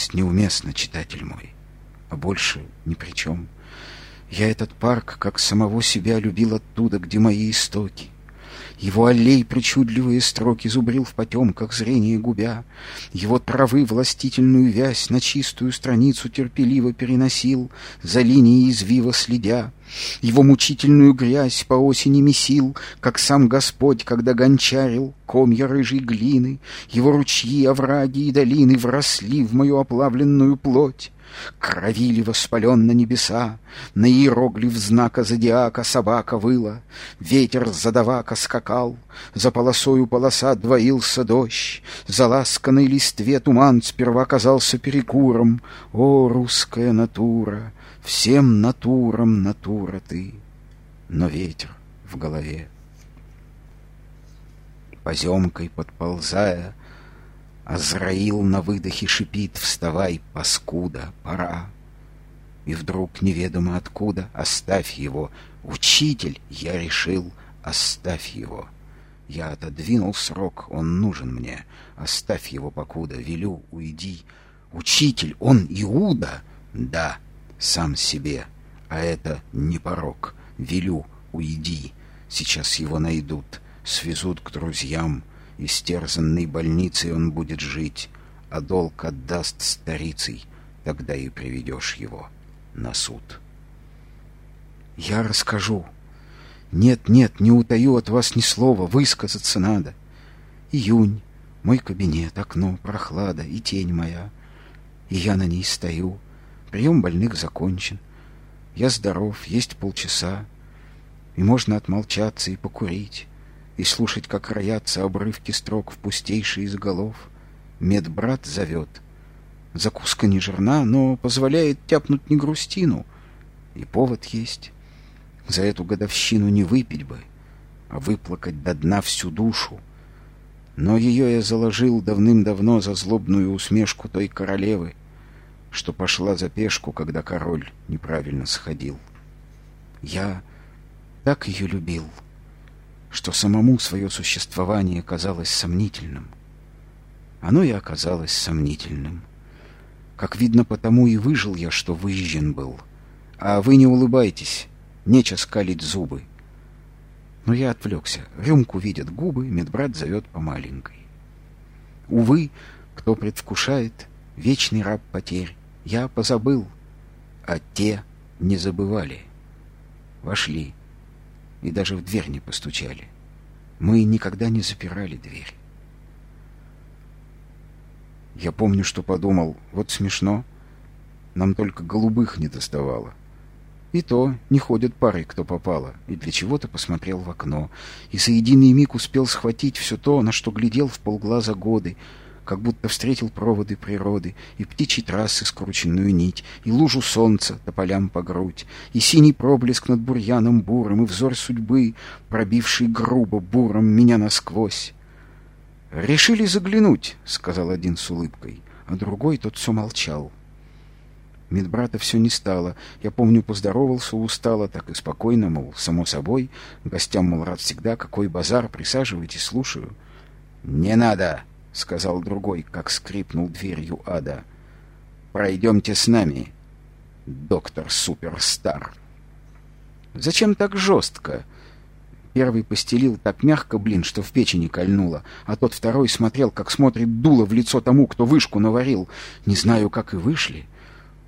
Текст неуместно, читатель мой, а больше ни при чем. Я этот парк, как самого себя, любил оттуда, где мои истоки. Его аллей причудливые строки зубрил в потемках зрение губя. Его травы властительную вязь на чистую страницу терпеливо переносил, за линией извива следя. Его мучительную грязь по осени месил, как сам Господь, когда гончарил комья рыжей глины. Его ручьи, овраги и долины вросли в мою оплавленную плоть. Кровили воспаленно небеса, На иероглиф знака зодиака собака выла, Ветер задавака скакал, За полосою полоса двоился дождь, За ласканной листве туман сперва казался перекуром. О, русская натура, всем натурам натура ты, Но ветер в голове. Поземкой подползая, Азраил на выдохе шипит «Вставай, паскуда, пора!» И вдруг неведомо откуда «Оставь его! Учитель!» Я решил «Оставь его!» Я отодвинул срок, он нужен мне. Оставь его покуда, велю, уйди. Учитель, он Иуда? Да, сам себе. А это не порог. Велю, уйди. Сейчас его найдут, свезут к друзьям. Истерзанной больницей он будет жить, а долг отдаст старицей, тогда и приведешь его на суд. Я расскажу. Нет, нет, не утаю от вас ни слова, высказаться надо. Июнь, мой кабинет, окно, прохлада и тень моя. И я на ней стою. Прием больных закончен. Я здоров, есть полчаса. И можно отмолчаться и покурить и слушать, как роятся обрывки строк в пустейшие из голов. Медбрат зовет. Закуска не жирна, но позволяет тяпнуть не грустину. И повод есть. За эту годовщину не выпить бы, а выплакать до дна всю душу. Но ее я заложил давным-давно за злобную усмешку той королевы, что пошла за пешку, когда король неправильно сходил. Я так ее любил — что самому свое существование казалось сомнительным. Оно и оказалось сомнительным. Как видно, потому и выжил я, что выжжен был. А вы не улыбайтесь, нече скалить зубы. Но я отвлекся. Рюмку видят губы, медбрат зовет по маленькой. Увы, кто предвкушает, вечный раб потерь, я позабыл, а те не забывали. Вошли и даже в дверь не постучали. Мы никогда не запирали дверь. Я помню, что подумал, вот смешно, нам только голубых не доставало. И то не ходят пары, кто попало, и для чего-то посмотрел в окно, и за единый миг успел схватить все то, на что глядел в полглаза годы, как будто встретил проводы природы, и птичьи трассы скрученную нить, и лужу солнца тополям по грудь, и синий проблеск над бурьяном буром, и взор судьбы, пробивший грубо буром меня насквозь. «Решили заглянуть», — сказал один с улыбкой, а другой тот все молчал. Медбрата все не стало. Я помню, поздоровался устало, так и спокойно, мол, само собой. Гостям, мол, рад всегда. Какой базар, присаживайтесь, слушаю. «Не надо!» — сказал другой, как скрипнул дверью ада. «Пройдемте с нами, доктор Суперстар». «Зачем так жестко?» Первый постелил так мягко, блин, что в печени кольнуло, а тот второй смотрел, как смотрит дуло в лицо тому, кто вышку наварил. Не знаю, как и вышли.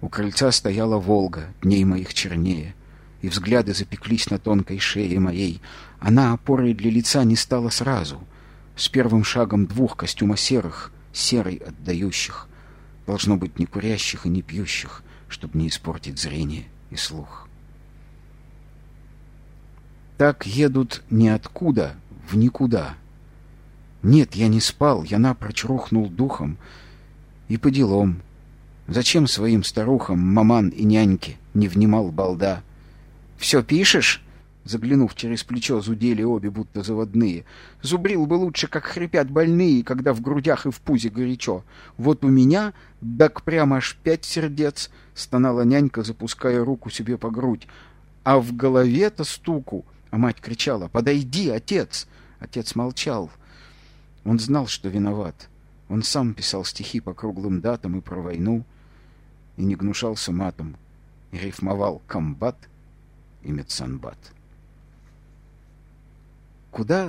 У крыльца стояла Волга, дней моих чернее, и взгляды запеклись на тонкой шее моей. Она опорой для лица не стала сразу — с первым шагом двух костюма серых, серый отдающих, должно быть не курящих и не пьющих, чтобы не испортить зрение и слух. Так едут ниоткуда в никуда. Нет, я не спал, я напрочь рухнул духом. И по делам. Зачем своим старухам, маман и няньке не внимал балда? «Все пишешь?» Заглянув через плечо, зудели обе, будто заводные. Зубрил бы лучше, как хрипят больные, когда в грудях и в пузе горячо. Вот у меня, так прямо аж пять сердец, стонала нянька, запуская руку себе по грудь. А в голове-то стуку. А мать кричала, «Подойди, отец!» Отец молчал. Он знал, что виноват. Он сам писал стихи по круглым датам и про войну, и не гнушался матом, и рифмовал комбат и медсанбат. Куда